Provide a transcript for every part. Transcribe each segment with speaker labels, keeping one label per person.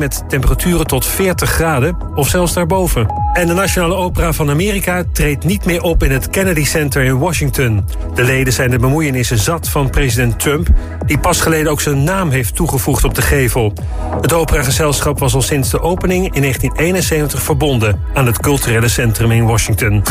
Speaker 1: met temperaturen tot 40 graden of zelfs daarboven. En de Nationale Opera van Amerika treedt niet meer op in het Kennedy Center in Washington. De leden zijn de bemoeienissen zat van president Trump... die pas geleden ook zijn naam heeft toegevoegd op de gevel. Het operagezelschap was al sinds de opening in 1971 verbonden... aan het culturele centrum in Washington.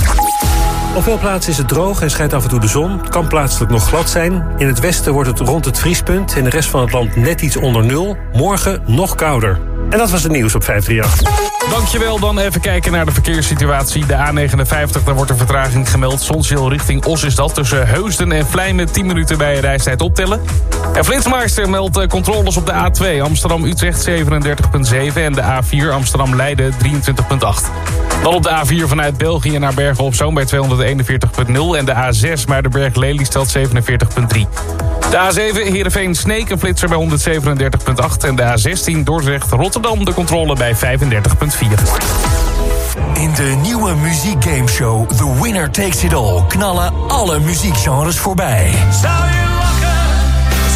Speaker 1: Op veel plaatsen is het droog en schijnt af en toe de zon. Het kan plaatselijk nog glad zijn. In het westen wordt het rond het vriespunt. In de rest van het land net iets onder nul. Morgen nog kouder. En dat was het nieuws op 538.
Speaker 2: Dankjewel. Dan even kijken naar de verkeerssituatie. De A59, daar wordt een vertraging gemeld. Zonshil richting Os is dat. Tussen Heusden en Vlijmen 10 minuten bij je reistijd optellen. En Flitsmeister meldt eh, controles op de A2 Amsterdam-Utrecht 37,7... en de A4 Amsterdam-Leiden 23,8. Dan op de A4 vanuit België naar Bergen op Zoom bij 241,0... en de A6 Muidenberg-Lelystad 47,3. De A7 Heerenveen-Sneek een flitser bij 137,8... en de A16 Dordrecht-Rotterdam de controle bij 35,4.
Speaker 3: In de nieuwe muziekgameshow The Winner Takes It All... knallen alle muziekgenres voorbij.
Speaker 4: Zou je lachen?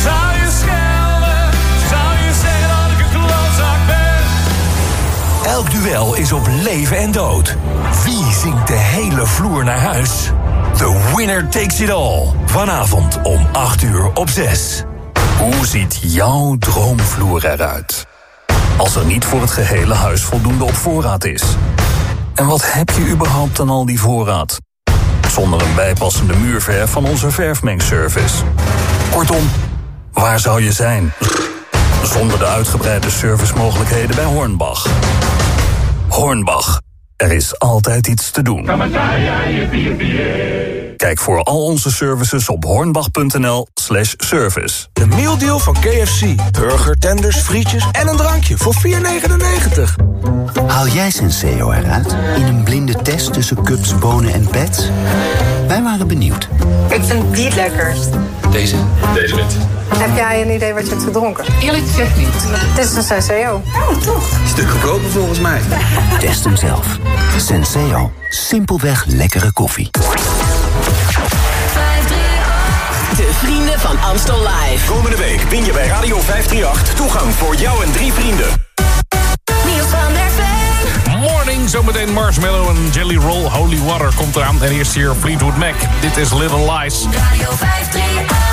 Speaker 4: Zou je schelden? Zou je zeggen dat ik een klootzak ben?
Speaker 3: Elk duel is op leven en dood. Wie zingt de hele vloer naar huis? The Winner Takes It All. Vanavond om 8 uur op 6. Hoe ziet jouw droomvloer eruit? Als er niet voor het gehele huis voldoende op voorraad is. En wat heb je überhaupt aan al die voorraad? Zonder een bijpassende muurverf van onze verfmengservice. Kortom, waar zou je zijn? Zonder de uitgebreide servicemogelijkheden bij Hornbach. Hornbach, er is altijd iets te doen. Kijk voor al onze services op hornbach.nl slash service.
Speaker 5: De mealdeal van KFC. Burger, tenders, frietjes en een drankje voor 4,99.
Speaker 6: Haal jij Senseo eruit in een blinde test tussen cups, bonen en pets? Wij waren benieuwd.
Speaker 7: Ik vind die het lekkerst.
Speaker 8: Deze? Deze wit.
Speaker 7: Heb jij een idee wat je hebt gedronken?
Speaker 8: Eerlijk gezegd niet.
Speaker 7: Het is een Senseo. Oh, toch?
Speaker 8: Stuk goedkoper volgens mij.
Speaker 6: Test hem zelf. Senseo. Simpelweg lekkere koffie.
Speaker 9: De vrienden van Amstel Live.
Speaker 10: Komende week win je bij Radio 538 toegang voor jou en drie vrienden.
Speaker 9: Niels van der Veen.
Speaker 2: Morning, zometeen Marshmallow en Jelly Roll Holy Water komt eraan. En eerst hier Fleetwood Mac. Dit is Little Lies.
Speaker 9: Radio 538.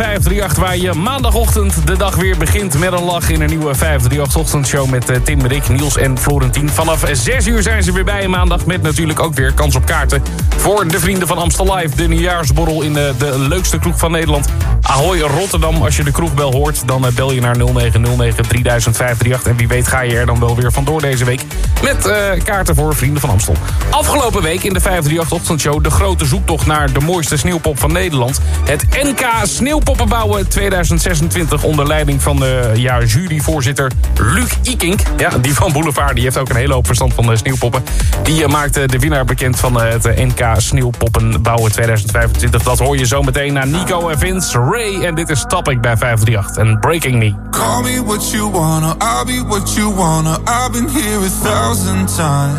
Speaker 2: 538, waar je maandagochtend de dag weer begint met een lach in een nieuwe 538-ochtendshow met eh, Tim, Rick, Niels en Florentien. Vanaf 6 uur zijn ze weer bij maandag met natuurlijk ook weer kans op kaarten voor de vrienden van Amstel Live. De nieuwjaarsborrel in de, de leukste kroeg van Nederland. Ahoy Rotterdam, als je de kroegbel hoort, dan eh, bel je naar 0909 300538. En wie weet ga je er dan wel weer vandoor deze week met eh, kaarten voor vrienden van Amstel. Afgelopen week in de 538-ochtendshow de grote zoektocht naar de mooiste sneeuwpop van Nederland. Het NK Sneeuwpoppenbouwen 2026 onder leiding van de ja, juryvoorzitter Luc Ikink. Ja, die van Boulevard, die heeft ook een hele hoop verstand van de sneeuwpoppen. Die eh, maakte de winnaar bekend van eh, het eh, NK Sneeuwpoppenbouwen 2025. Dat hoor je zo meteen naar Nico en Vince, Ray en dit is Topic bij 538 en Breaking Me.
Speaker 11: Call me what you wanna, I'll be what you wanna. I've been here a thousand times.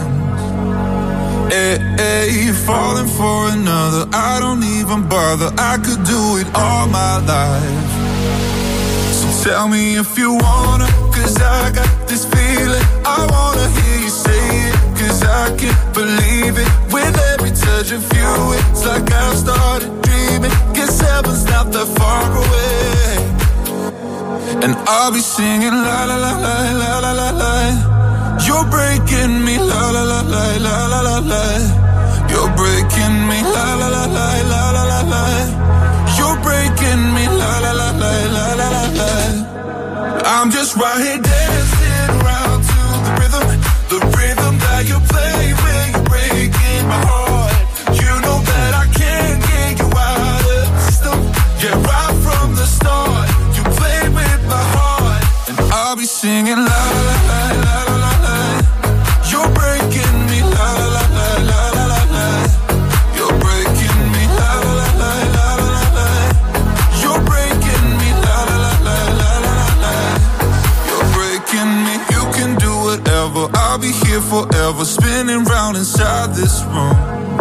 Speaker 11: Eh, eh, hey, hey, falling for another, I don't even bother. I could do it all my life. So tell me if you wanna, cause I got this feeling. I wanna hear you say it, cause I can't believe it. With every touch of you, it's like I've started dreaming. Guess heaven's not that far away. And I'll be singing la la la la la la la la. You're breaking me la la la la la la la la. You're breaking me la la la la la la la la. You're breaking me la la la la la la la la. I'm just right here dancing around to the rhythm, the rhythm that you play when you're breaking my heart. start. You play with my heart, and I'll be singing la la la la la la. la. You're breaking me la la la la la la la. la. You're breaking me la la la la la la la. You're breaking me la la la la la la la. You're breaking me. You can do whatever. I'll be here forever, spinning round inside this room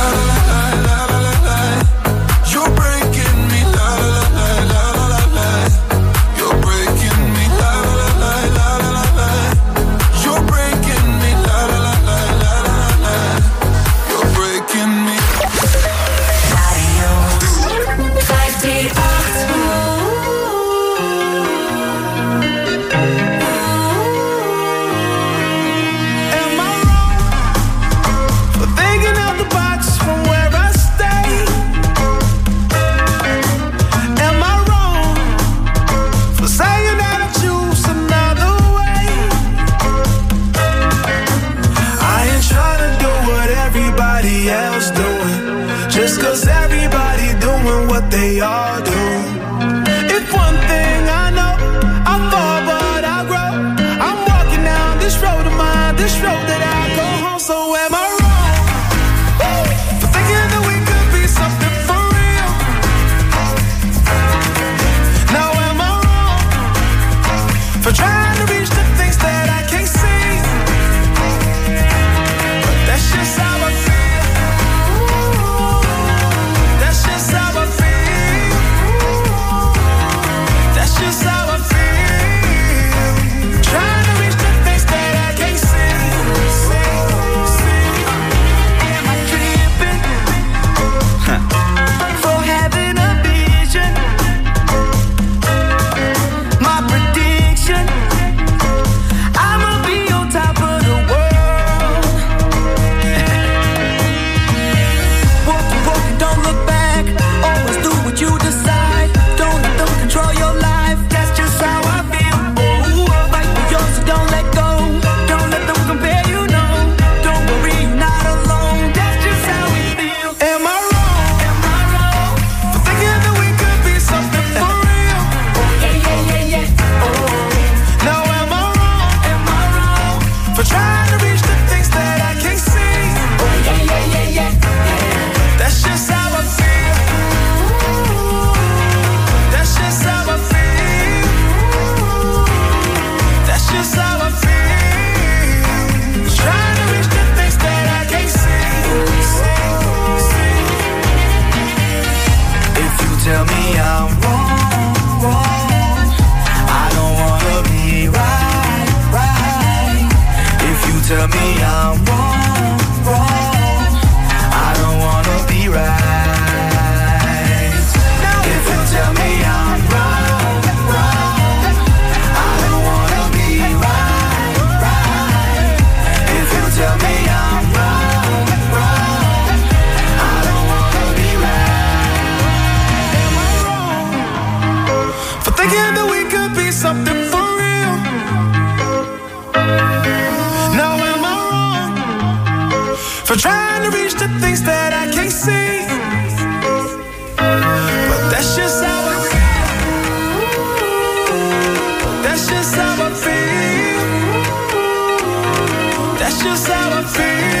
Speaker 12: just how I feel.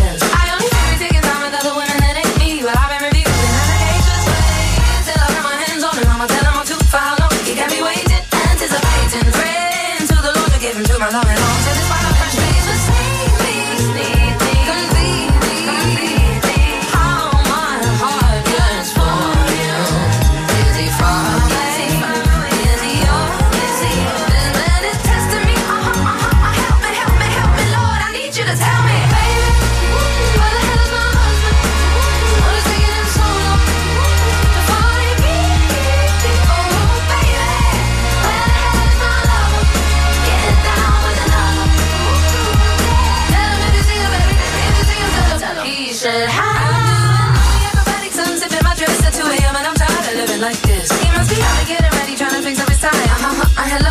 Speaker 13: should sipping my at 2 a.m. and I'm tired of living like this. He must be out ready, trying to his tie. Uh-huh, uh, hello,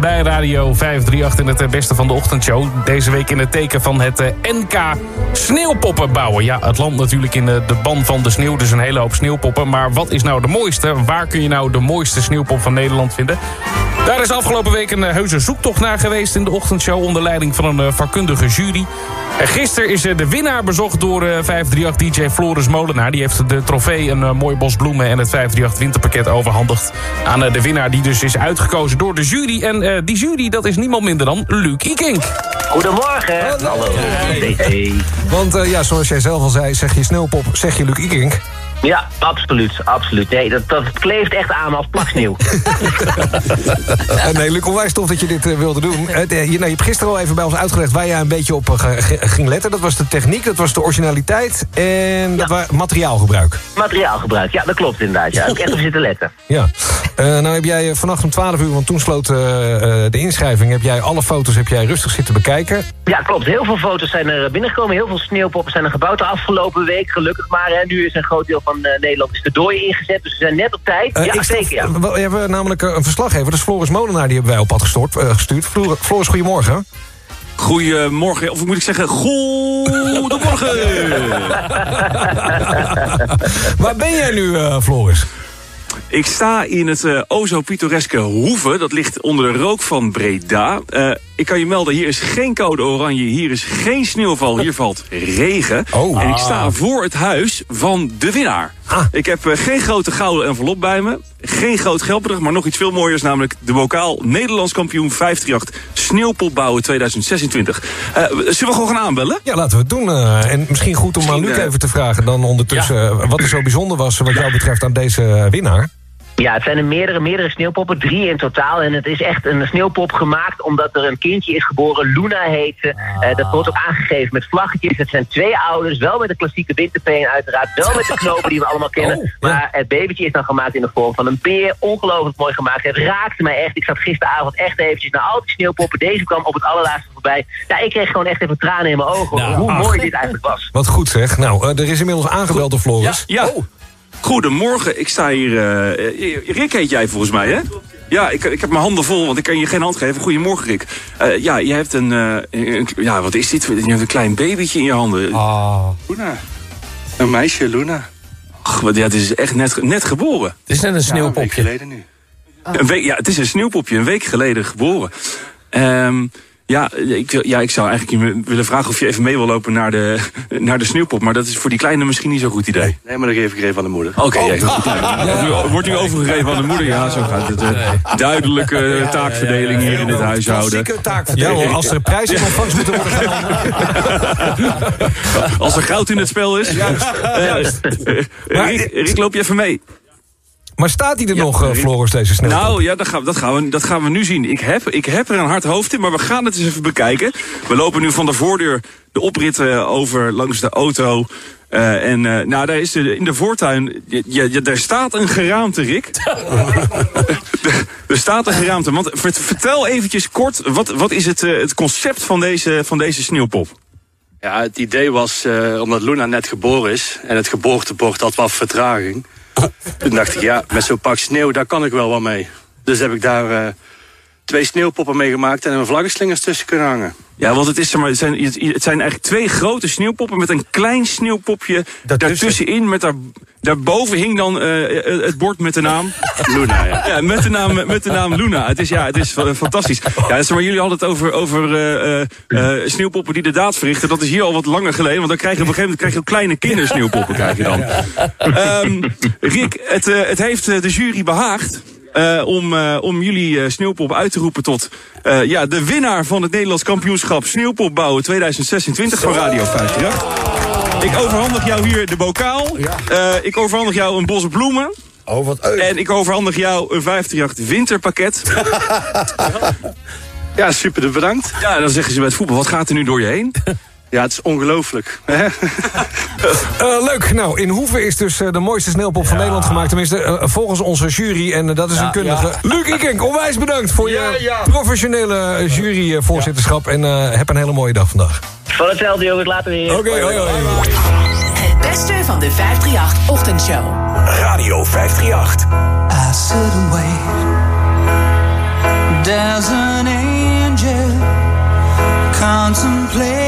Speaker 2: Bij Radio 538 in het eh, beste van de ochtendshow. Deze week in het teken van het eh, NK sneeuwpoppen bouwen. Ja, het land natuurlijk in de ban van de sneeuw, dus een hele hoop sneeuwpoppen. Maar wat is nou de mooiste? Waar kun je nou de mooiste sneeuwpop van Nederland vinden? Daar is afgelopen week een eh, heuse zoektocht naar geweest in de ochtendshow... onder leiding van een eh, vakkundige jury. En gisteren is eh, de winnaar bezocht door eh, 538-dj Floris Molenaar. Die heeft de trofee, een mooi bos bloemen... en het 538 winterpakket overhandigd aan de winnaar... die dus is uitgekozen door de jury. En die jury, dat is niemand minder dan Luc Ikink.
Speaker 14: Goedemorgen. Hallo. Hey.
Speaker 15: Want ja, zoals jij zelf al zei, zeg je sneeuwpop, zeg je Luc Ikink.
Speaker 14: Ja, absoluut, absoluut. Nee, dat, dat kleeft echt aan als plaksneeuw.
Speaker 15: Eh, nee, Luc, onwijs tof dat je dit eh, wilde doen. Het, eh, je, nou, je hebt gisteren al even bij ons uitgelegd waar jij een beetje op ging letten. Dat was de techniek, dat was de originaliteit en dat was materiaalgebruik.
Speaker 14: Materiaalgebruik, ja, dat klopt inderdaad. Ja, heb ik echt op zitten letten.
Speaker 15: Ja. Eh, nou heb jij vannacht om 12 uur, want toen sloot eh, eh, de inschrijving... heb jij alle foto's heb jij rustig zitten bekijken.
Speaker 14: Ja, klopt. Heel veel foto's zijn er binnengekomen. Heel veel sneeuwpoppen zijn er gebouwd de afgelopen week. Gelukkig maar. Hè. Nu is een groot deel van eh, Nederland is de dooi ingezet. Dus we zijn net op tijd.
Speaker 15: Eh,
Speaker 14: ja, zeker. Ja.
Speaker 15: We hebben namelijk eh, een verslaggever, dat is Floris Molenaar... die hebben wij op pad gestort, eh, gestuurd. Floris, goedemorgen.
Speaker 16: Goedemorgen, of moet ik zeggen, goedemorgen.
Speaker 15: Waar ben jij nu, eh, Floris?
Speaker 16: Ik sta in het eh o zo pittoreske Hoeve. Dat ligt onder de rook van Breda. Eh, ik kan je melden, hier is geen code oranje. Hier is geen sneeuwval. Hier valt regen.
Speaker 15: Oh.
Speaker 16: En ik sta voor het huis van de winnaar. Ik heb eh, geen grote gouden envelop bij me. Geen groot geldbedrag, maar nog iets veel mooiers. Namelijk de bokaal Nederlands kampioen 538 Sneeuwpop bouwen 2026. Eh, zullen we gewoon gaan aanbellen?
Speaker 15: Ja, laten we het doen. en misschien goed om aan
Speaker 16: Misschien,
Speaker 15: Luc
Speaker 16: eh,
Speaker 15: even te vragen dan ondertussen... wat er zo bijzonder was wat jou betreft aan deze winnaar.
Speaker 14: Ja, het zijn er meerdere, meerdere sneeuwpoppen, drie in totaal. En het is echt een sneeuwpop gemaakt omdat er een kindje is geboren. Luna heet ze. Eh, dat wordt ook aangegeven met vlaggetjes. Het zijn twee ouders, wel met de klassieke winterpeen uiteraard. Wel met de knopen die we allemaal kennen. Maar het babytje is dan gemaakt in de vorm van een beer. Ongelooflijk mooi gemaakt. Het raakte mij echt. Ik zat gisteravond echt eventjes naar al die sneeuwpoppen. Deze kwam op het allerlaatste voorbij. Ja, ik kreeg gewoon echt even tranen in mijn ogen.
Speaker 15: Nou,
Speaker 14: hoe
Speaker 15: ach.
Speaker 14: mooi dit eigenlijk was.
Speaker 15: Wat goed zeg. Nou, eh, er is inmiddels aangebeld door Floris.
Speaker 16: Ja. Goedemorgen, ik sta hier... eh, Rick heet jij volgens mij, hè? Ja, ik, ik heb mijn handen vol, want ik kan je geen hand geven. Goedemorgen, Rick. Eh, ja, je hebt een, eh, een- Ja, wat is dit? Je hebt een klein babytje in je handen.
Speaker 15: Ah.
Speaker 16: Luna. Een meisje, Luna. Ach, wat, ja, het is echt net, net geboren.
Speaker 17: Het is net een sneeuwpopje.
Speaker 16: een week geleden nu. Een week, ja, het is een sneeuwpopje, een week geleden geboren. Ehm, ja, ik, wil- ja, ik zou eigenlijk je willen vragen of je even mee wil lopen naar de, naar de sneeuwpop. Maar dat is voor die kleine misschien niet zo'n goed idee.
Speaker 18: Nee, maar dan geef ik er even aan de moeder.
Speaker 16: Oké, ja. Ja, Wordt nu overgegeven aan de moeder? Ja, zo gaat het. eh, duidelijke taakverdeling hier in het huishouden.
Speaker 15: Taakverdeling. Ja, hoor, als er prijzen in ontvangst moeten worden
Speaker 16: Als er goud in het spel is.
Speaker 15: Juist,
Speaker 16: Eh,
Speaker 15: juist.
Speaker 16: Rick, Rick, loop je even mee?
Speaker 15: Maar staat hij er nog, eh, Floris, deze sneeuwpop?
Speaker 16: Nou ja, dat gaan, we- dat, gaan we, dat gaan we nu zien. Ik heb, ik heb er een hard hoofd in, maar we gaan het eens even bekijken. We lopen nu van de voordeur de oprit over langs de auto. Eh, en eh, nou, daar is de, in de voortuin, ja, ja, daar staat een geraamte, Rick. er staat een geraamte. Want vert- vertel eventjes kort, wat, wat is het, eh, het concept van deze, van deze sneeuwpop?
Speaker 18: Ja, het idee was, eh, omdat Luna net geboren is... en het geboortebord had wat vertraging... toen dacht ik, ja, met zo'n pak sneeuw, daar kan ik wel wat mee. Dus heb ik daar eh, twee sneeuwpoppen mee gemaakt... en een vlaggenslingers tussen kunnen hangen.
Speaker 16: Ja, want het, is, zeg maar, het, zijn, het zijn eigenlijk twee grote sneeuwpoppen met een klein sneeuwpopje daartussenin. Met daar, daarboven hing dan eh, eh, het bord met de naam
Speaker 18: Luna. Ja.
Speaker 16: Ja, met de naam, met de naam Luna. Het is, ja, het is fa- fantastisch. Ja, zeg maar, jullie hadden het over, over eh, eh, eh, sneeuwpoppen die de daad verrichten. Dat is hier al wat langer geleden. Want dan krijg je op een gegeven moment krijg je ook kleine kindersneeuwpoppen. Krijg je dan. Ehm, Rick, het, eh, het heeft eh, de jury behaagd. Eh, om, eh, om jullie eh, sneeuwpop uit te roepen tot eh, ja, de winnaar van het Nederlands kampioenschap Sneeuwpop bouwen 2026 van Radio 538. Ik overhandig jou hier de bokaal. Eh, ik overhandig jou een bos bloemen.
Speaker 19: Oh, wat
Speaker 16: En ik overhandig jou een 538 winterpakket.
Speaker 18: ja, super bedankt.
Speaker 16: Ja, dan zeggen ze bij het voetbal, wat gaat er nu door je heen?
Speaker 18: Ja, het is ongelooflijk. hè?
Speaker 15: Eh, leuk. Nou, in Hoeven is dus eh, de mooiste sneeuwpop van Nederland gemaakt. Tenminste, eh, volgens onze jury. En eh, dat is een kundige. Luc Ikenk, onwijs bedankt voor je professionele eh, juryvoorzitterschap. En eh, heb een hele mooie dag vandaag.
Speaker 14: Van hetzelfde jongens, later weer.
Speaker 15: Oké, hoi, hoi.
Speaker 20: Het beste van de 538-ochtendshow.
Speaker 10: Radio 538.
Speaker 21: I sit and wait. There's an angel contemplate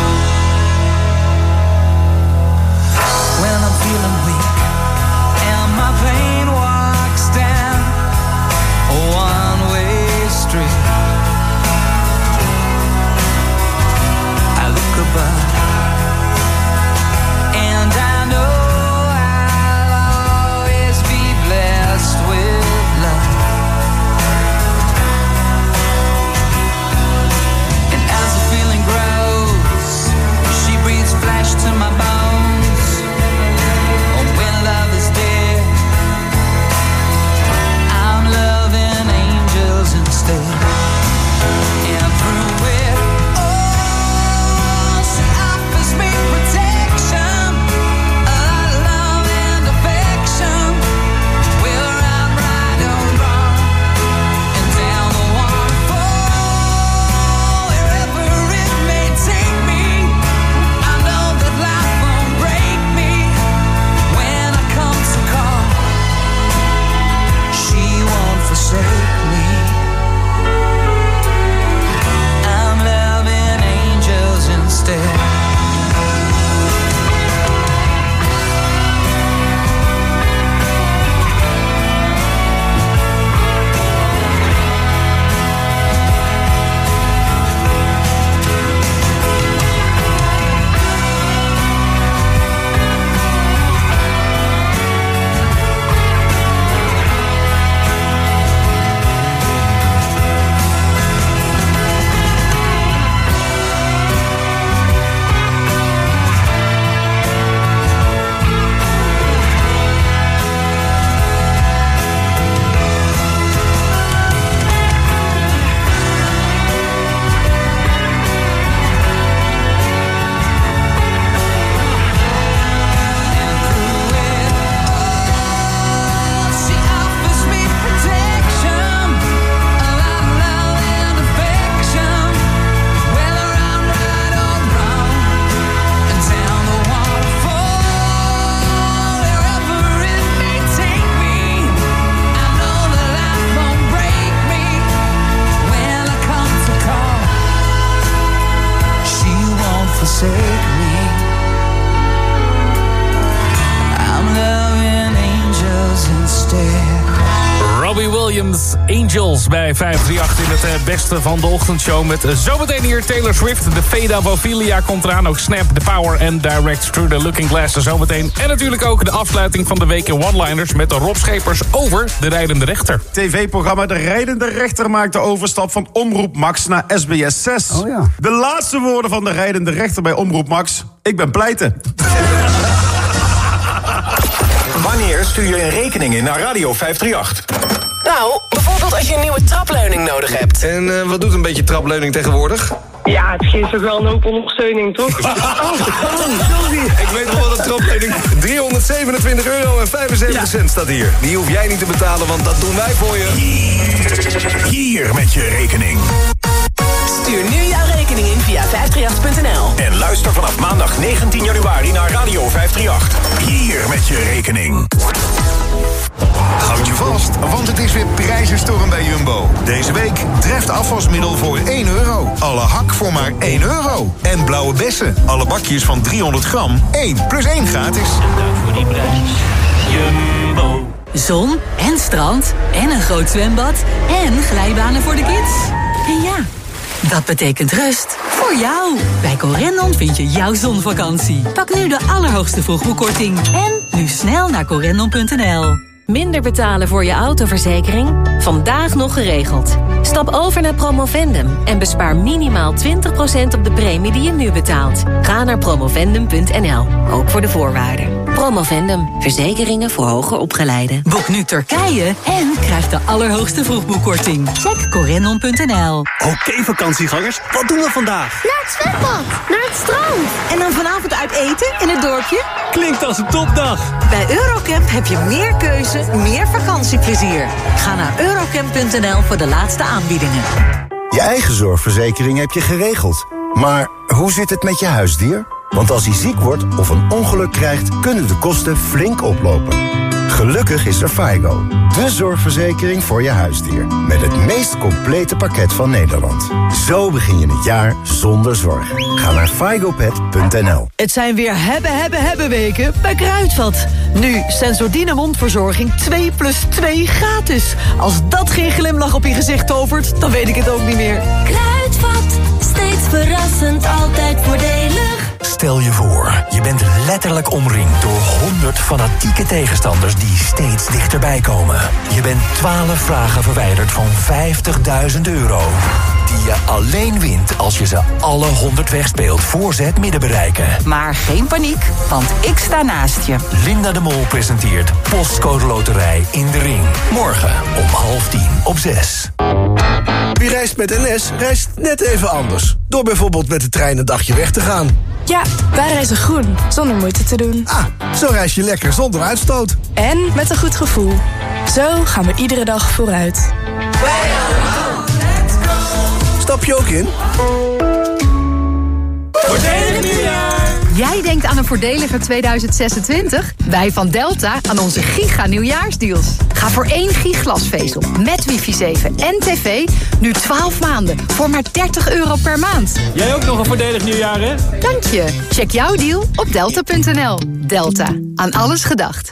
Speaker 2: Beste van de ochtendshow. Met eh, zometeen hier Taylor Swift. De Ophelia komt eraan. Ook Snap, The Power en Direct Through the Looking Glass er zometeen. En natuurlijk ook de afsluiting van de week in One-Liners... met de Rob Schepers over de rijdende rechter.
Speaker 22: TV-programma De Rijdende Rechter maakt de overstap van Omroep Max naar SBS 6.
Speaker 23: Oh ja.
Speaker 22: De laatste woorden van de Rijdende Rechter bij Omroep Max. Ik ben pleiten.
Speaker 10: Wanneer stuur je een rekening in naar Radio 538?
Speaker 9: Nou, bijvoorbeeld als je een nieuwe trapleuning nodig hebt.
Speaker 24: En eh, wat doet een beetje trapleuning tegenwoordig?
Speaker 25: Ja, het geeft toch wel een hoop ondersteuning, toch? Oh, sorry.
Speaker 24: Ik weet nog wel de trapleuning. 327 euro en 75 cent staat hier. Die hoef jij niet te betalen, want dat doen wij voor je.
Speaker 10: Hier met je rekening.
Speaker 9: Stuur nu jouw rekening in via 538.nl.
Speaker 10: En luister vanaf maandag 19 januari naar Radio 538. Hier met je rekening.
Speaker 26: Houd je vast, want het is weer prijzenstorm bij Jumbo. Deze week treft afwasmiddel voor 1 euro. Alle hak voor maar 1 euro. En blauwe bessen, alle bakjes van 300 gram, 1 plus 1 gratis.
Speaker 27: Dank voor die prijs. Jumbo.
Speaker 13: Zon en strand en een groot zwembad en glijbanen voor de kids. En ja, dat betekent rust voor jou. Bij Corendon vind je jouw zonvakantie. Pak nu de allerhoogste vroegboekkorting. En nu snel naar corendon.nl.
Speaker 28: Minder betalen voor je autoverzekering? Vandaag nog geregeld. Stap over naar Promovendum en bespaar minimaal 20% op de premie die je nu betaalt. Ga naar promovendum.nl, ook voor de voorwaarden. Promovendum, verzekeringen voor hoger opgeleiden.
Speaker 13: Boek nu Turkije en krijg de allerhoogste vroegboekkorting. Check corendon.nl.
Speaker 29: Oké vakantiegangers, wat doen we vandaag?
Speaker 30: Naar het zwembad, naar het strand.
Speaker 13: En dan vanavond uit eten in het dorpje?
Speaker 29: Klinkt als een topdag.
Speaker 13: Bij Eurocamp heb je meer keuze, meer vakantieplezier. Ga naar eurocamp.nl voor de laatste aanbiedingen.
Speaker 31: Je eigen zorgverzekering heb je geregeld. Maar hoe zit het met je huisdier? Want als hij ziek wordt of een ongeluk krijgt, kunnen de kosten flink oplopen. Gelukkig is er FIGO, de zorgverzekering voor je huisdier. Met het meest complete pakket van Nederland. Zo begin je het jaar zonder zorgen. Ga naar figopet.nl
Speaker 32: Het zijn weer hebben, hebben, hebben weken bij Kruidvat. Nu Sensordine mondverzorging 2 plus 2 gratis. Als dat geen glimlach op je gezicht tovert, dan weet ik het ook niet meer.
Speaker 30: Kruidvat, verrassend, altijd voordelig.
Speaker 3: Stel je voor, je bent letterlijk omringd door 100 fanatieke tegenstanders die steeds dichterbij komen. Je bent 12 vragen verwijderd van 50.000 euro. Die je alleen wint als je ze alle 100 wegspeelt voor ze het midden bereiken.
Speaker 33: Maar geen paniek, want ik sta naast je.
Speaker 3: Linda de Mol presenteert Postcode Loterij in de Ring. Morgen om half tien op 6.
Speaker 34: Wie reist met NS, reist net even anders. Door bijvoorbeeld met de trein een dagje weg te gaan.
Speaker 35: Ja, wij reizen groen, zonder moeite te doen.
Speaker 34: Ah, zo reis je lekker zonder uitstoot.
Speaker 35: En met een goed gevoel. Zo gaan we iedere dag vooruit.
Speaker 34: Stap je ook in?
Speaker 36: Voordelig nieuwjaar! Jij denkt aan een voordeliger 2026? Wij van Delta aan onze giga nieuwjaarsdeals. Ga voor één giglasvezel met wifi 7 en tv nu 12 maanden voor maar 30 euro per maand.
Speaker 29: Jij ook nog een voordelig nieuwjaar, hè?
Speaker 36: Dank je. Check jouw deal op delta.nl. Delta. Aan alles gedacht.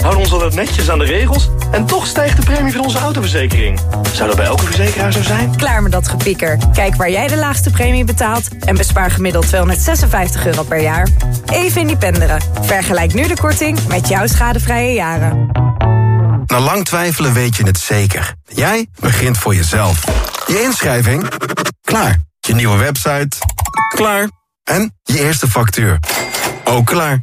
Speaker 37: houden ons altijd netjes aan de regels... en toch stijgt de premie van onze autoverzekering. Zou dat bij elke verzekeraar zo zijn?
Speaker 38: Klaar met dat gepieker. Kijk waar jij de laagste premie betaalt... en bespaar gemiddeld 256 euro per jaar. Even independeren. Vergelijk nu de korting met jouw schadevrije jaren.
Speaker 39: Na lang twijfelen weet je het zeker. Jij begint voor jezelf. Je inschrijving? Klaar. Je nieuwe website? Klaar. En je eerste factuur? Ook klaar.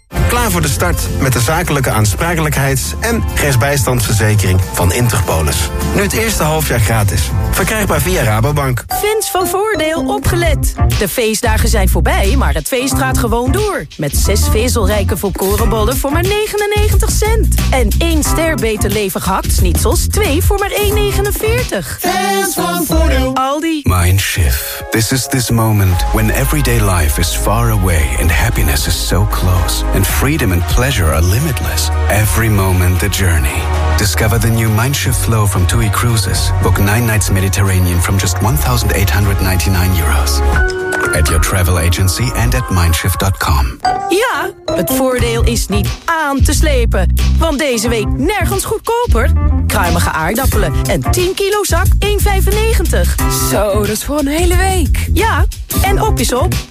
Speaker 40: Klaar voor de start met de zakelijke aansprakelijkheids- en rechtsbijstandsverzekering van Interpolis. Nu het eerste halfjaar gratis. Verkrijgbaar via Rabobank.
Speaker 35: Fans van Voordeel opgelet. De feestdagen zijn voorbij, maar het feest gaat gewoon door. Met zes vezelrijke volkorenbollen voor maar 99 cent. En één ster beter levig hakt snitsels, twee voor maar 1,49. Fans van Voordeel. Aldi.
Speaker 41: Mindshift. This is this moment when everyday life is far away and happiness is so close. And freedom and pleasure are limitless. Every moment the journey. Discover the new Mindshift flow from TUI Cruises. Book nine nights Mediterranean from just 1,899 euros. At your travel agency and at mindshift.com.
Speaker 35: Ja, het voordeel is niet aan te slepen. Want deze week nergens goedkoper. Kruimige aardappelen en 10 kilo zak 1,95. Zo, dat is voor een hele week. Ja, en op is op.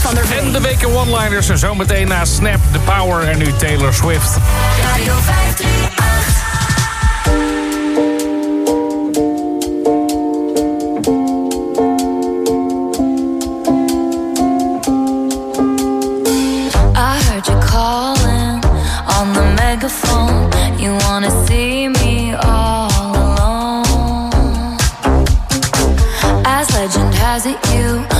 Speaker 35: van der
Speaker 42: En de weken one-liners en zometeen na Snap, The Power en nu Taylor Swift.
Speaker 43: Radio 538.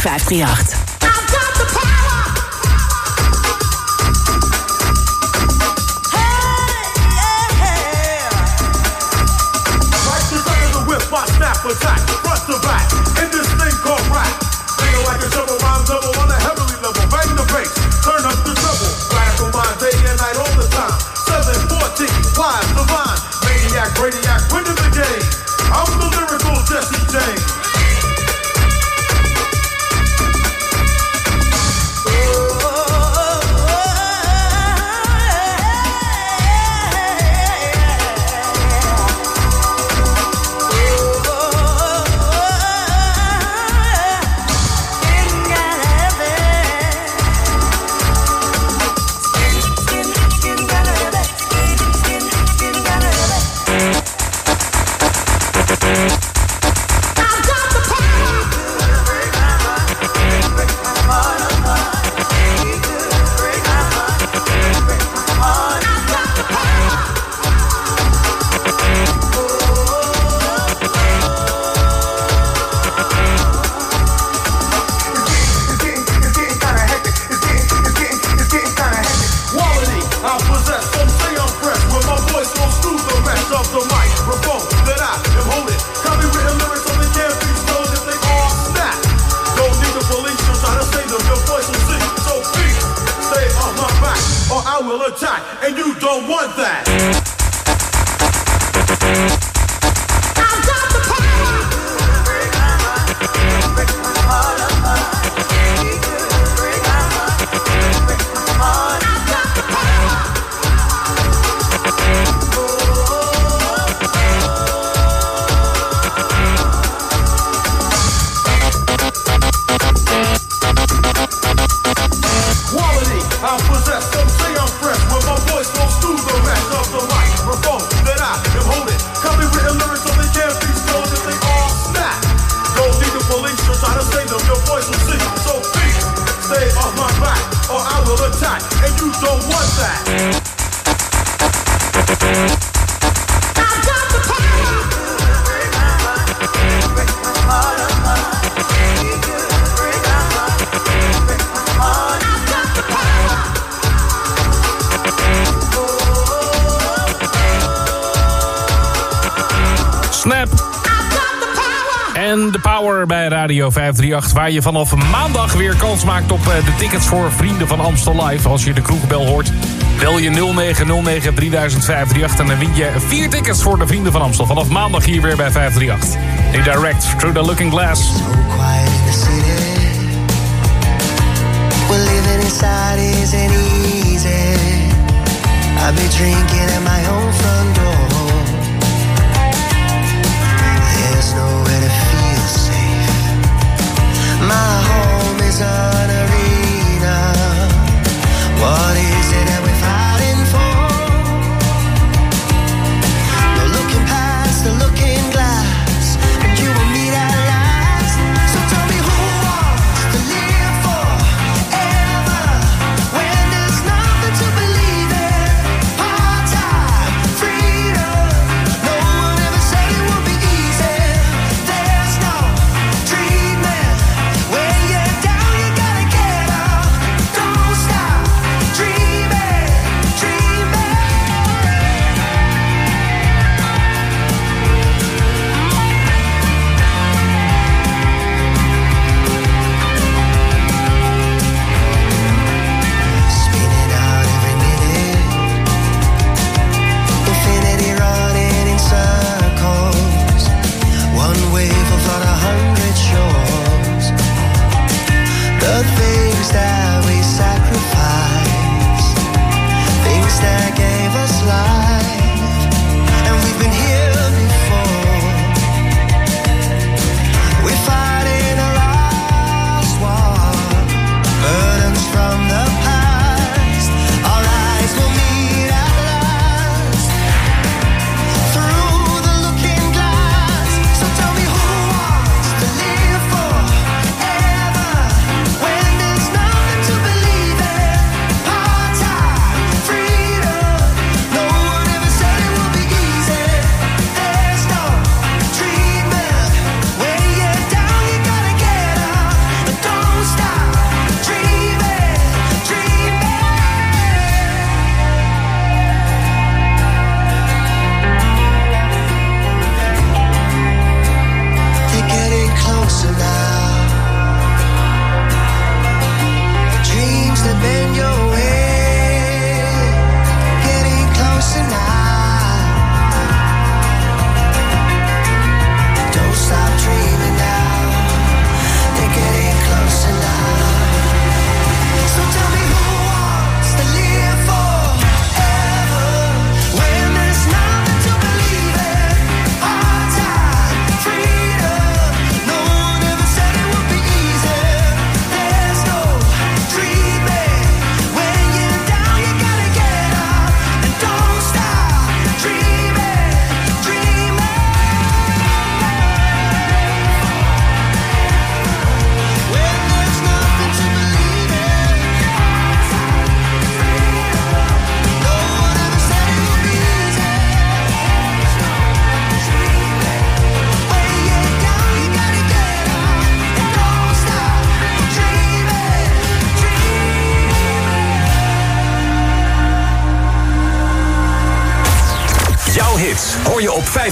Speaker 20: 538.
Speaker 44: Will attack, and you don't want that.
Speaker 2: Bij Radio 538... waar je vanaf maandag weer kans maakt op eh, de tickets voor Vrienden van Amstel Live. Als je de kroegbel hoort, bel je 0909 3538... en dan win je vier tickets voor de Vrienden van Amstel. Vanaf maandag hier weer bij 538. Nu direct, Through the Looking Glass.
Speaker 45: So quiet in the city. We're living inside isn't easy. I'll be drinking in my own. my home is on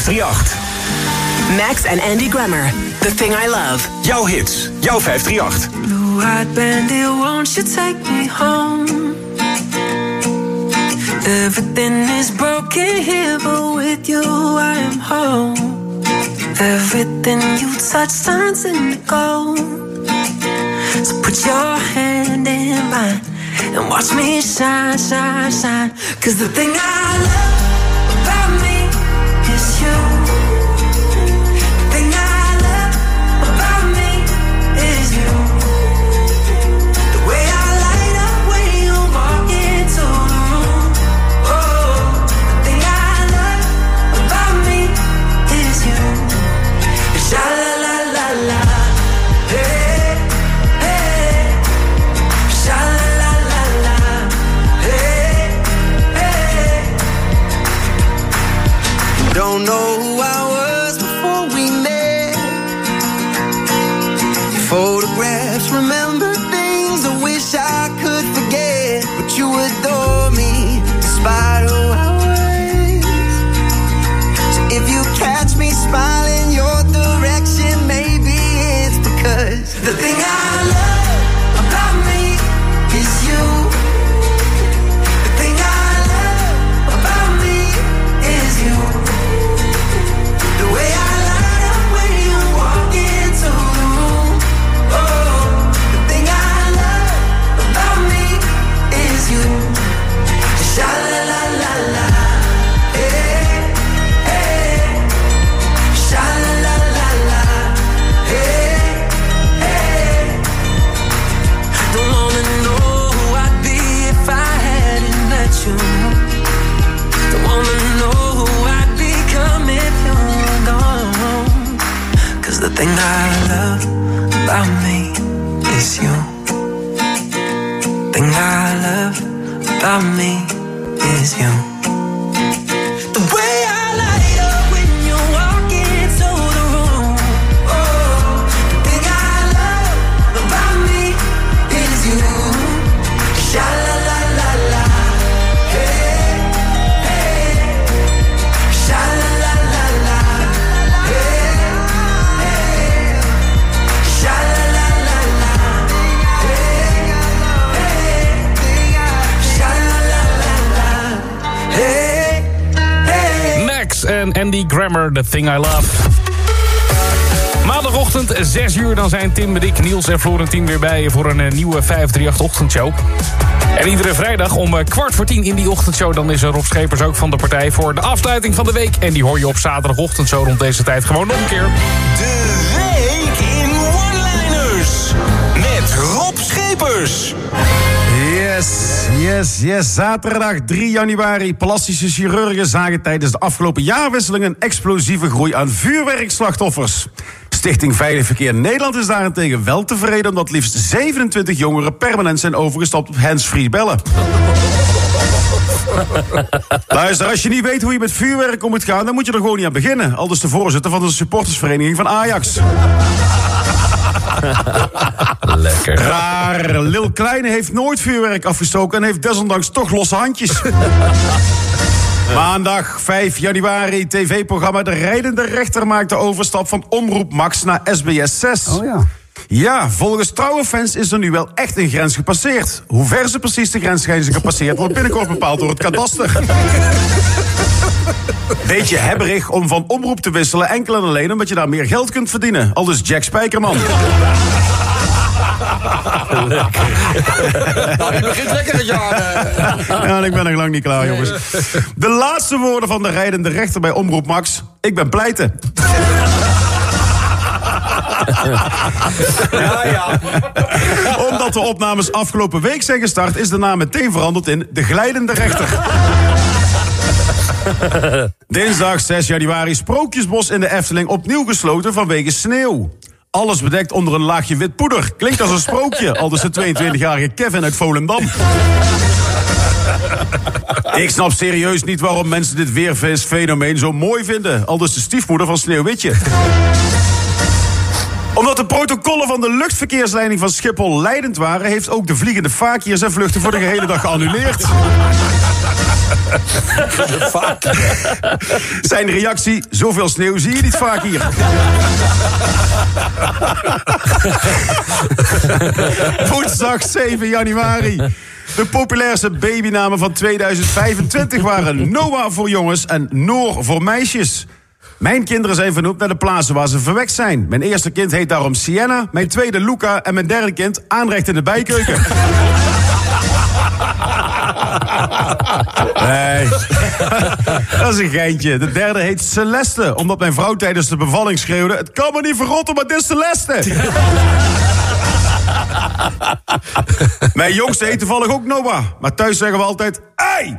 Speaker 3: 538.
Speaker 46: Max en Andy Grammer, The Thing I Love.
Speaker 3: Jouw hits, jouw 538.
Speaker 47: Blue-eyed bandit, won't you take me home? Everything is broken here, but with you I am home. Everything you touch turns into gold. So put your hand in mine and watch me shine, shine, shine. Cause the thing I love
Speaker 42: en Andy Grammer, The Thing I Love. Maandagochtend, 6 uur, dan zijn Tim, Rick, Niels en Florentien weer bij je... voor een eh, nieuwe 538-ochtendshow. En iedere vrijdag om eh, kwart voor tien in die ochtendshow... dan is Rob Schepers ook van de partij voor de afsluiting van de week. En die hoor je op zaterdagochtend zo rond deze tijd gewoon nog een keer.
Speaker 3: De week in one-liners. Met Rob Schepers.
Speaker 22: Yes, yes, yes. Zaterdag 3 januari. Plastische chirurgen zagen tijdens de afgelopen jaarwisseling... een explosieve groei aan vuurwerkslachtoffers. Stichting Veilig Verkeer Nederland is daarentegen wel tevreden... omdat liefst 27 jongeren permanent zijn overgestapt op hands-free bellen. Luister, als je niet weet hoe je met vuurwerk om moet gaan... dan moet je er gewoon niet aan beginnen. Al dus de voorzitter van de supportersvereniging van Ajax.
Speaker 42: Lekker.
Speaker 22: Raar. Lil Kleine heeft nooit vuurwerk afgestoken... en heeft desondanks toch losse handjes. Maandag 5 januari, tv-programma De Rijdende Rechter maakt de overstap van Omroep Max naar SBS 6. Oh ja. Ja, volgens trouwe fans is er nu wel echt een grens gepasseerd. Hoe ver ze precies de grens zijn gepasseerd... wordt binnenkort bepaald door het kadaster. Beetje hebberig om van omroep te wisselen... enkel en alleen omdat je daar meer geld kunt verdienen. Al dus Jack Spijkerman.
Speaker 48: Nou, je begint lekker het jaar. eh.
Speaker 22: Ja, ik ben nog lang niet klaar, jongens. De laatste woorden van de rijdende rechter bij Omroep Max. Ik ben pleiten.
Speaker 48: Ja.
Speaker 22: Omdat de opnames afgelopen week zijn gestart... is de naam meteen veranderd in de glijdende rechter. Dinsdag 6 januari Sprookjesbos in de Efteling opnieuw gesloten vanwege sneeuw. Alles bedekt onder een laagje wit poeder. Klinkt als een sprookje, al dus de 22-jarige Kevin uit Volendam. Ik snap serieus niet waarom mensen dit weerfenomeen zo mooi vinden. Al dus de stiefmoeder van Sneeuwwitje. Omdat de protocollen van de luchtverkeersleiding van Schiphol leidend waren... heeft ook de vliegende vaak hier zijn vluchten voor de gehele dag geannuleerd. Zijn reactie, zoveel sneeuw zie je niet vaak hier. Woensdag 7 januari. De populairste babynamen van 2025 waren Noah voor jongens en Noor voor meisjes. Mijn kinderen zijn vernoemd naar de plaatsen waar ze verwekt zijn. Mijn eerste kind heet daarom Sienna, mijn tweede Luca en mijn derde kind aanrecht in de bijkeuken. Nee, dat is een geintje. De derde heet Celeste, omdat mijn vrouw tijdens de bevalling schreeuwde... het kan me niet verrotten, maar dit is Celeste. mijn jongste heet toevallig ook Noah, maar thuis zeggen we altijd... Ei!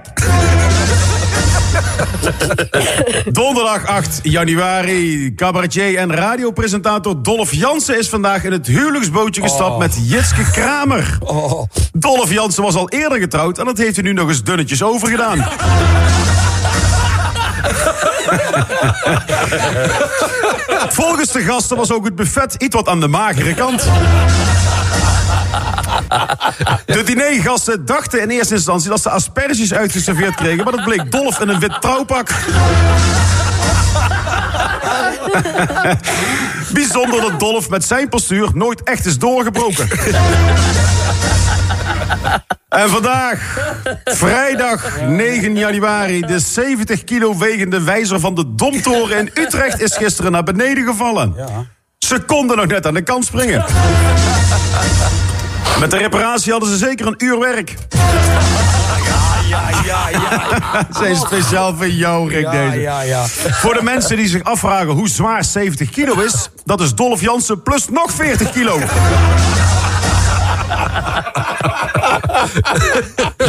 Speaker 22: Donderdag 8 januari. Cabaretier en radiopresentator Dolph Jansen is vandaag in het huwelijksbootje gestapt met Jitske Kramer. Dolph Jansen was al eerder getrouwd en dat heeft hij nu nog eens dunnetjes overgedaan. Volgens de gasten was ook het buffet iets wat aan de magere kant. De dinergasten dachten in eerste instantie dat ze asperges uitgeserveerd kregen, maar dat bleek Dolf in een wit trouwpak. Bijzonder dat Dolf met zijn postuur nooit echt is doorgebroken. En vandaag, vrijdag 9 januari, de 70 kilo wegende wijzer van de Domtoren in Utrecht is gisteren naar beneden gevallen. Ze konden nog net aan de kant springen. Met de reparatie hadden ze zeker een uur werk.
Speaker 49: Ja, ja, ja.
Speaker 22: Zijn speciaal voor jou, Rick,
Speaker 49: Ja,
Speaker 22: deze.
Speaker 49: ja, ja.
Speaker 22: Voor de mensen die zich afvragen hoe zwaar 70 kilo is... dat is Dolph Jansen plus nog 40 kilo.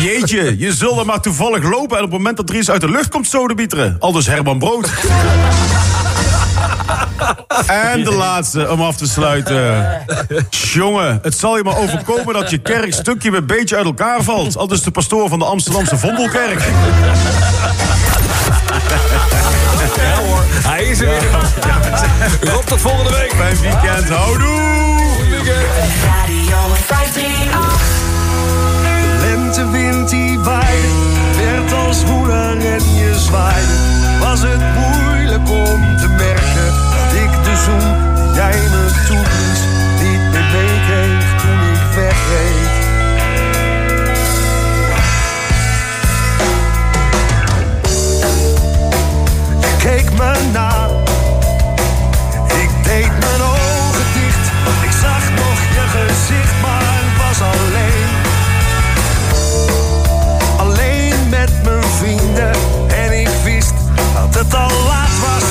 Speaker 22: Jeetje, je zult er maar toevallig lopen... en op het moment dat Dries uit de lucht komt sodebieteren. Al dus Herman Brood. En de laatste, om af te sluiten. Jongen, het zal je maar overkomen dat je kerk stukje bij beetje uit elkaar valt. Al dus de pastoor van de Amsterdamse Vondelkerk.
Speaker 15: Hij is er weer. Rob, tot volgende week.
Speaker 22: Fijn weekend, houdoe.
Speaker 13: Radio 538.
Speaker 12: lentewind die waaide, werd als moeder en je zwaaide. Was het moeilijk me ik deed mijn ogen dicht. Ik zag nog je gezicht, maar was alleen. Alleen met mijn vrienden en ik wist dat het al
Speaker 42: 538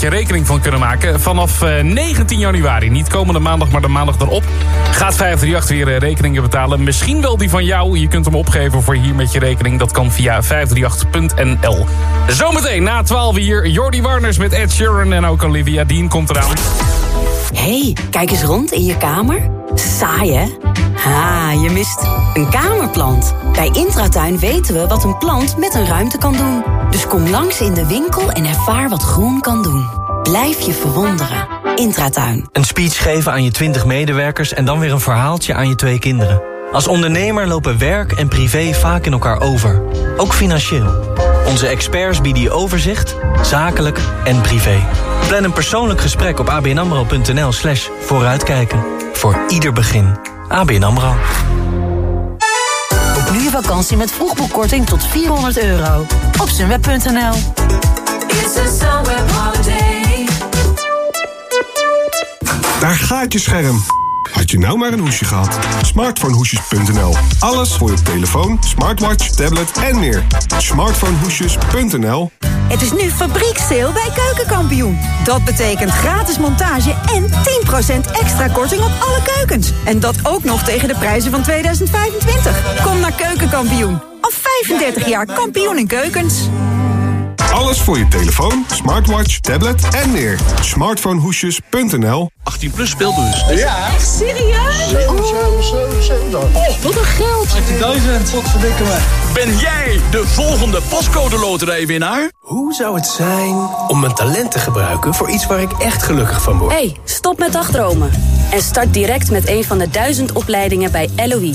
Speaker 42: je rekening van kunnen maken. Vanaf eh, 19 januari, niet komende maandag, maar de maandag erop... gaat 538 weer eh, rekeningen betalen. Misschien wel die van jou. Je kunt hem opgeven voor hier met je rekening. Dat kan via 538.nl. Zometeen na 12 hier Jordi Warners met Ed Sheeran en ook Olivia Dean komt eraan.
Speaker 13: hey, kijk eens rond in je kamer. Saai, hè? Ha, je mist een kamerplant. Bij Intratuin weten we wat een plant met een ruimte kan doen. Dus kom langs in de winkel en ervaar wat groen kan doen. Blijf je verwonderen. Intratuin.
Speaker 50: Een speech geven aan je 20 medewerkers en dan weer een verhaaltje aan je twee kinderen. Als ondernemer lopen werk en privé vaak in elkaar over. Ook financieel. Onze experts bieden je overzicht, zakelijk en privé. Plan een persoonlijk gesprek op abnamro.nl slash vooruitkijken. Voor ieder begin. ABN AMRO.
Speaker 13: Boek nu je vakantie met vroegboekkorting tot 400 euro. Op sunweb.nl.
Speaker 26: Daar gaat je scherm. Had je nou maar een hoesje gehad? Smartphonehoesjes.nl. Alles voor je telefoon, smartwatch, tablet en meer. Smartphonehoesjes.nl.
Speaker 32: Het is nu fabrieksteel bij Keukenkampioen. Dat betekent gratis montage en 10% extra korting op alle keukens. En dat ook nog tegen de prijzen van 2025. Kom naar Keukenkampioen. Al 35 jaar kampioen in keukens.
Speaker 26: Alles voor je telefoon, smartwatch, tablet en meer. Smartphonehoesjes.nl.
Speaker 51: 18 plus speelbus.
Speaker 32: Ja. Echt serieus?
Speaker 51: Oh, wat een geld. 18.000. Wat verdikken me. Ben jij de volgende postcode loterijwinnaar?
Speaker 52: Hoe zou het zijn om mijn talent te gebruiken voor iets waar ik echt gelukkig van word?
Speaker 53: hey, stop met dagdromen. En start direct met een van de duizend opleidingen bij LOE.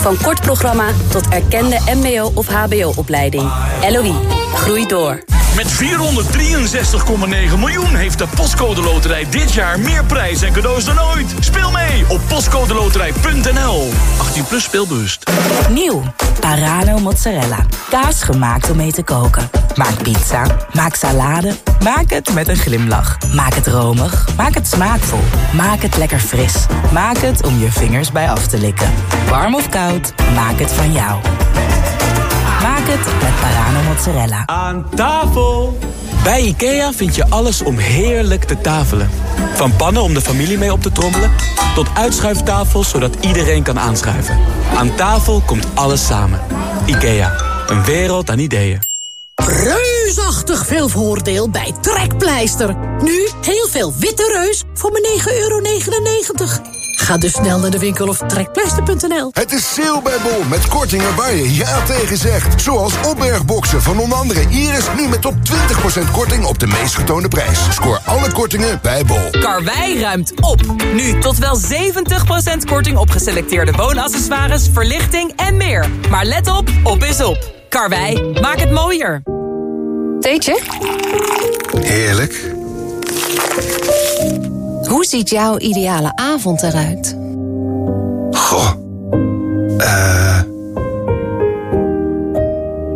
Speaker 53: Van kort programma tot erkende mbo- of hbo-opleiding. LOE, groei door.
Speaker 51: Met 463,9 miljoen heeft de Postcode Loterij dit jaar meer prijs en cadeaus dan ooit. Speel mee op postcodeloterij.nl. 18 plus speelbewust.
Speaker 13: Nieuw. Parano mozzarella. Kaas gemaakt om mee te koken. Maak pizza. Maak salade. Maak het met een glimlach. Maak het romig. Maak het smaakvol. Maak het lekker fris. Maak het om je vingers bij af te likken. Warm of koud, maak het van jou. Maak het met Parano mozzarella.
Speaker 54: Aan tafel! Bij IKEA vind je alles om heerlijk te tafelen. Van pannen om de familie mee op te trommelen... tot uitschuiftafels zodat iedereen kan aanschuiven. Aan tafel komt alles samen. IKEA, een wereld aan ideeën.
Speaker 55: Reusachtig veel voordeel bij Trekpleister. Nu heel veel witte reus voor maar 9,99 euro. Ga dus snel naar de winkel of trekpleister.nl.
Speaker 56: Het is sale bij Bol met kortingen waar je ja tegen zegt. Zoals opbergboxen van onder andere Iris nu met tot 20% korting op de meest getoonde prijs. Scoor alle kortingen bij Bol.
Speaker 57: Karwei ruimt op. Nu tot wel 70% korting op geselecteerde woonaccessoires, verlichting en meer. Maar let op, op is op. Karwei, maak het mooier.
Speaker 36: Theetje?
Speaker 56: Heerlijk.
Speaker 36: Hoe ziet jouw ideale avond eruit?
Speaker 56: Goh. Eh...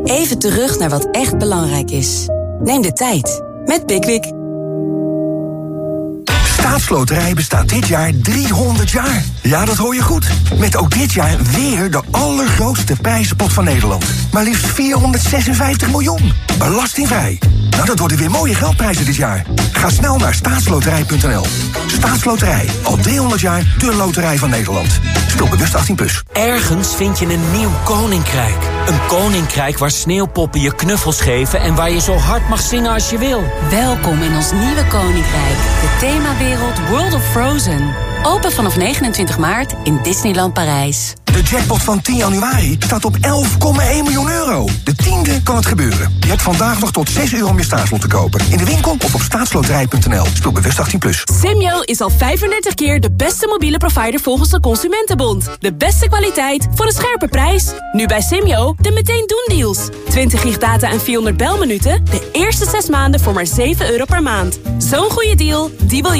Speaker 13: Even terug naar wat echt belangrijk is. Neem de tijd met Pickwick.
Speaker 58: Staatsloterij bestaat dit jaar 300 jaar. Ja, dat hoor je goed. Met ook dit jaar weer de allergrootste prijzenpot van Nederland. Maar liefst 456 miljoen. Belastingvrij. Nou, dat worden weer mooie geldprijzen dit jaar. Ga snel naar staatsloterij.nl. Staatsloterij. Al 300 jaar de loterij van Nederland. Speel bewust 18+. Plus.
Speaker 59: Ergens vind je een nieuw koninkrijk. Een koninkrijk waar sneeuwpoppen je knuffels geven... en waar je zo hard mag zingen als je wil.
Speaker 28: Welkom in ons nieuwe koninkrijk. Themawereld World of Frozen. Open vanaf 29 maart in Disneyland Parijs.
Speaker 58: De jackpot van 10 januari staat op 11,1 miljoen euro. De tiende kan het gebeuren. Je hebt vandaag nog tot 6 euro om je staatslot te kopen. In de winkel of op staatsloterij.nl. Speel bewust 18+. Plus.
Speaker 35: Simyo is al 35 keer de beste mobiele provider volgens de Consumentenbond. De beste kwaliteit voor een scherpe prijs. Nu bij Simyo de meteen doen deals. 20 gig data en 400 belminuten. De eerste 6 maanden voor maar 7 euro per maand. Zo'n goede deal, die wil je